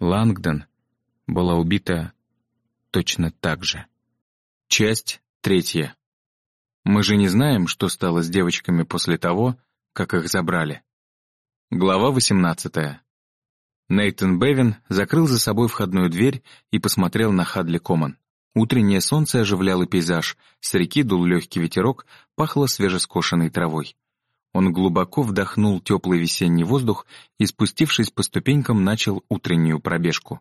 Лангдон была убита точно так же. Часть третья. Мы же не знаем, что стало с девочками после того, как их забрали. Глава 18. Нейтан Бевин закрыл за собой входную дверь и посмотрел на Хадли Коман. Утреннее солнце оживляло пейзаж, с реки дул легкий ветерок, пахло свежескошенной травой. Он глубоко вдохнул теплый весенний воздух и, спустившись по ступенькам, начал утреннюю пробежку.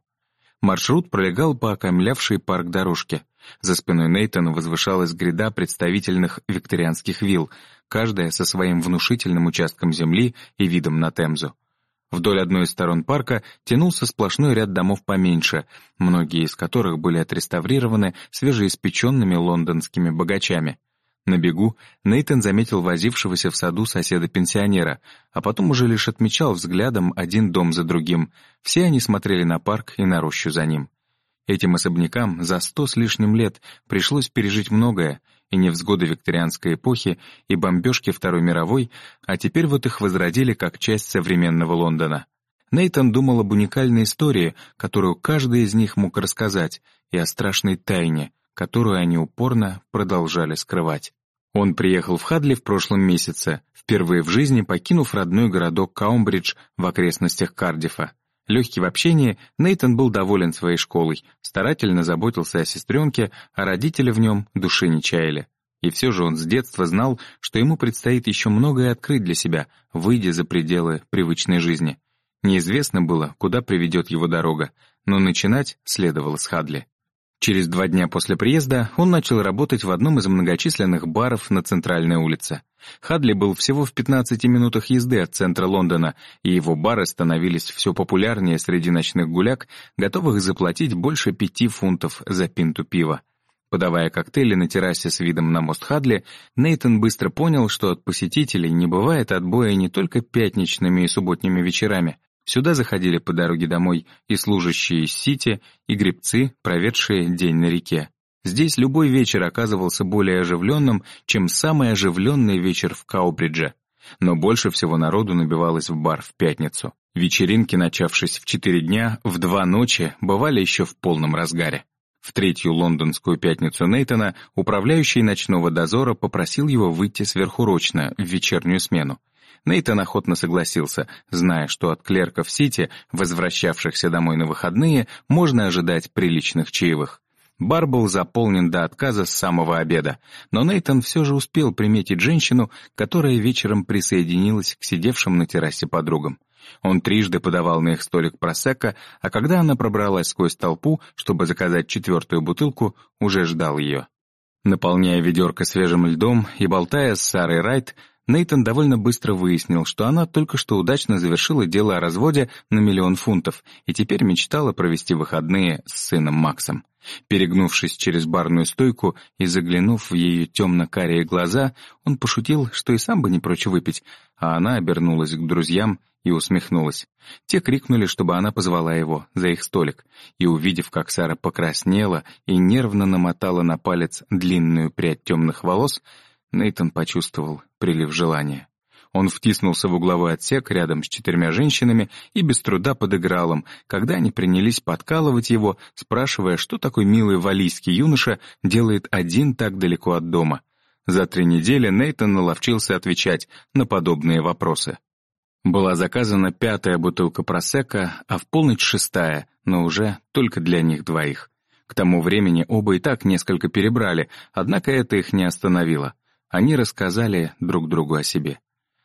Маршрут пролегал по окаймлявшей парк дорожке. За спиной Нейтана возвышалась гряда представительных викторианских вилл, каждая со своим внушительным участком земли и видом на Темзу. Вдоль одной из сторон парка тянулся сплошной ряд домов поменьше, многие из которых были отреставрированы свежеиспеченными лондонскими богачами. На бегу Нейтан заметил возившегося в саду соседа-пенсионера, а потом уже лишь отмечал взглядом один дом за другим. Все они смотрели на парк и на рощу за ним. Этим особнякам за сто с лишним лет пришлось пережить многое, и невзгоды викторианской эпохи, и бомбежки Второй мировой, а теперь вот их возродили как часть современного Лондона. Нейтан думал об уникальной истории, которую каждый из них мог рассказать, и о страшной тайне, которую они упорно продолжали скрывать. Он приехал в Хадли в прошлом месяце, впервые в жизни покинув родной городок Каумбридж в окрестностях Кардифа. Легкий в общении, Нейтон был доволен своей школой, старательно заботился о сестренке, а родители в нем души не чаяли. И все же он с детства знал, что ему предстоит еще многое открыть для себя, выйдя за пределы привычной жизни. Неизвестно было, куда приведет его дорога, но начинать следовало с Хадли. Через два дня после приезда он начал работать в одном из многочисленных баров на центральной улице. Хадли был всего в 15 минутах езды от центра Лондона, и его бары становились все популярнее среди ночных гуляк, готовых заплатить больше пяти фунтов за пинту пива. Подавая коктейли на террасе с видом на мост Хадли, Нейтон быстро понял, что от посетителей не бывает отбоя не только пятничными и субботними вечерами. Сюда заходили по дороге домой и служащие из Сити, и гребцы, проведшие день на реке. Здесь любой вечер оказывался более оживленным, чем самый оживленный вечер в Каубридже. Но больше всего народу набивалось в бар в пятницу. Вечеринки, начавшись в четыре дня, в два ночи, бывали еще в полном разгаре. В третью лондонскую пятницу Нейтона управляющий ночного дозора попросил его выйти сверхурочно в вечернюю смену. Нейтан охотно согласился, зная, что от клерков Сити, возвращавшихся домой на выходные, можно ожидать приличных чаевых. Бар был заполнен до отказа с самого обеда, но Нейтан все же успел приметить женщину, которая вечером присоединилась к сидевшим на террасе подругам. Он трижды подавал на их столик просека, а когда она пробралась сквозь толпу, чтобы заказать четвертую бутылку, уже ждал ее. Наполняя ведерко свежим льдом и болтая с Сарой Райт, Нейтон довольно быстро выяснил, что она только что удачно завершила дело о разводе на миллион фунтов и теперь мечтала провести выходные с сыном Максом. Перегнувшись через барную стойку и заглянув в ее темно-карие глаза, он пошутил, что и сам бы не прочь выпить, а она обернулась к друзьям и усмехнулась. Те крикнули, чтобы она позвала его за их столик, и, увидев, как Сара покраснела и нервно намотала на палец длинную прядь темных волос, Нейтон почувствовал прилив желания. Он втиснулся в угловой отсек рядом с четырьмя женщинами и без труда подыграл им, когда они принялись подкалывать его, спрашивая, что такой милый валийский юноша делает один так далеко от дома. За три недели Нейтан наловчился отвечать на подобные вопросы. Была заказана пятая бутылка просека, а в полночь шестая, но уже только для них двоих. К тому времени оба и так несколько перебрали, однако это их не остановило. Они рассказали друг другу о себе.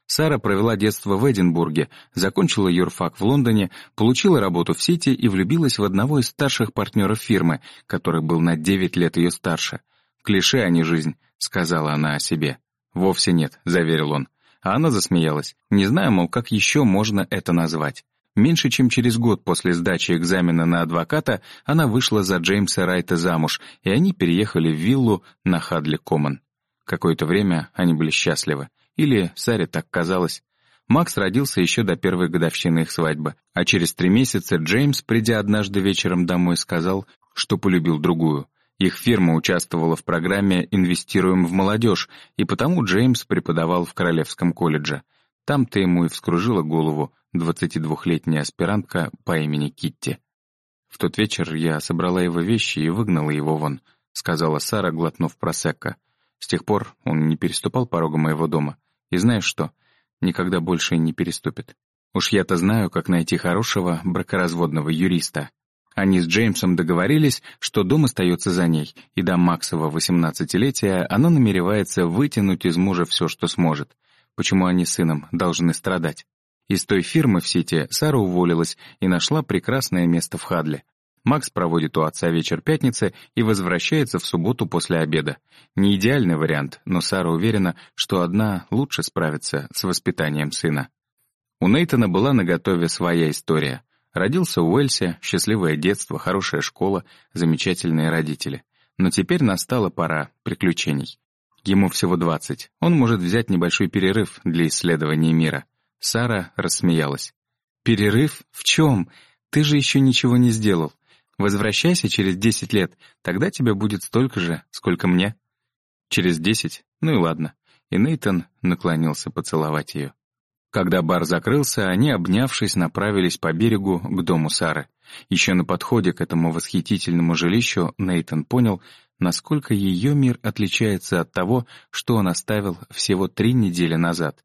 Сара провела детство в Эдинбурге, закончила юрфак в Лондоне, получила работу в Сити и влюбилась в одного из старших партнеров фирмы, который был на 9 лет ее старше. «Клише, а не жизнь», — сказала она о себе. «Вовсе нет», — заверил он. А она засмеялась. Не знаю, мол, как еще можно это назвать. Меньше чем через год после сдачи экзамена на адвоката она вышла за Джеймса Райта замуж, и они переехали в виллу на Хадли Коммон. Какое-то время они были счастливы. Или Саре так казалось. Макс родился еще до первой годовщины их свадьбы, а через три месяца Джеймс, придя однажды вечером домой, сказал, что полюбил другую. Их фирма участвовала в программе «Инвестируем в молодежь», и потому Джеймс преподавал в Королевском колледже. Там-то ему и вскружила голову 22-летняя аспирантка по имени Китти. В тот вечер я собрала его вещи и выгнала его вон, сказала Сара, глотнув просекко. С тех пор он не переступал порога моего дома. И знаешь что? Никогда больше не переступит. Уж я-то знаю, как найти хорошего бракоразводного юриста. Они с Джеймсом договорились, что дом остается за ней, и до Максова восемнадцатилетия она намеревается вытянуть из мужа все, что сможет. Почему они с сыном должны страдать? Из той фирмы в Сити Сара уволилась и нашла прекрасное место в Хадле. Макс проводит у отца вечер пятницы и возвращается в субботу после обеда. Не идеальный вариант, но Сара уверена, что одна лучше справится с воспитанием сына. У Нейтана была наготове своя история. Родился в Уэльсе, счастливое детство, хорошая школа, замечательные родители. Но теперь настала пора приключений. Ему всего 20. Он может взять небольшой перерыв для исследования мира. Сара рассмеялась. «Перерыв? В чем? Ты же еще ничего не сделал. Возвращайся через 10 лет, тогда тебе будет столько же, сколько мне». «Через 10? Ну и ладно». И Нейтон наклонился поцеловать ее. Когда бар закрылся, они, обнявшись, направились по берегу к дому Сары. Еще на подходе к этому восхитительному жилищу Нейтон понял, насколько ее мир отличается от того, что он оставил всего три недели назад.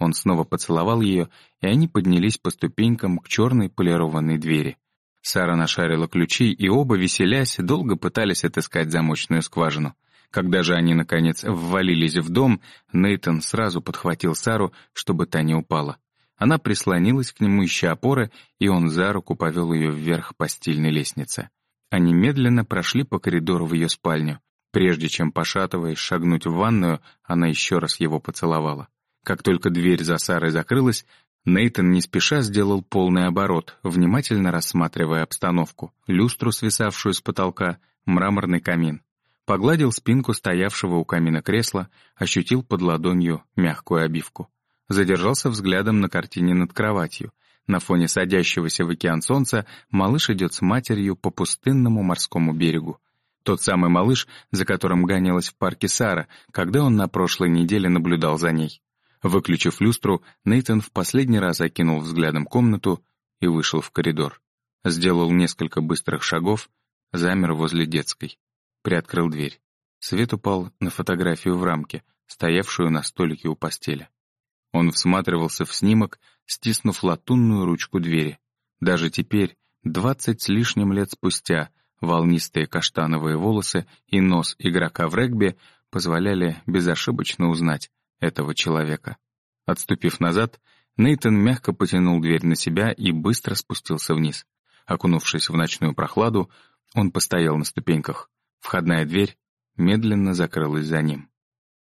Он снова поцеловал ее, и они поднялись по ступенькам к черной полированной двери. Сара нашарила ключи, и оба, веселясь, долго пытались отыскать замочную скважину. Когда же они, наконец, ввалились в дом, Нейтон сразу подхватил Сару, чтобы та не упала. Она прислонилась к нему, ища опоры, и он за руку повел ее вверх по стильной лестнице. Они медленно прошли по коридору в ее спальню. Прежде чем, пошатываясь, шагнуть в ванную, она еще раз его поцеловала. Как только дверь за Сарой закрылась, Нейтон не спеша сделал полный оборот, внимательно рассматривая обстановку, люстру, свисавшую с потолка, мраморный камин. Погладил спинку стоявшего у камина кресла, ощутил под ладонью мягкую обивку. Задержался взглядом на картине над кроватью. На фоне садящегося в океан солнца малыш идет с матерью по пустынному морскому берегу. Тот самый малыш, за которым гонялась в парке Сара, когда он на прошлой неделе наблюдал за ней. Выключив люстру, Нейтан в последний раз окинул взглядом комнату и вышел в коридор. Сделал несколько быстрых шагов, замер возле детской приоткрыл дверь. Свет упал на фотографию в рамке, стоявшую на столике у постели. Он всматривался в снимок, стиснув латунную ручку двери. Даже теперь, двадцать с лишним лет спустя, волнистые каштановые волосы и нос игрока в регби позволяли безошибочно узнать этого человека. Отступив назад, Нейтон мягко потянул дверь на себя и быстро спустился вниз. Окунувшись в ночную прохладу, он постоял на ступеньках. Входная дверь медленно закрылась за ним.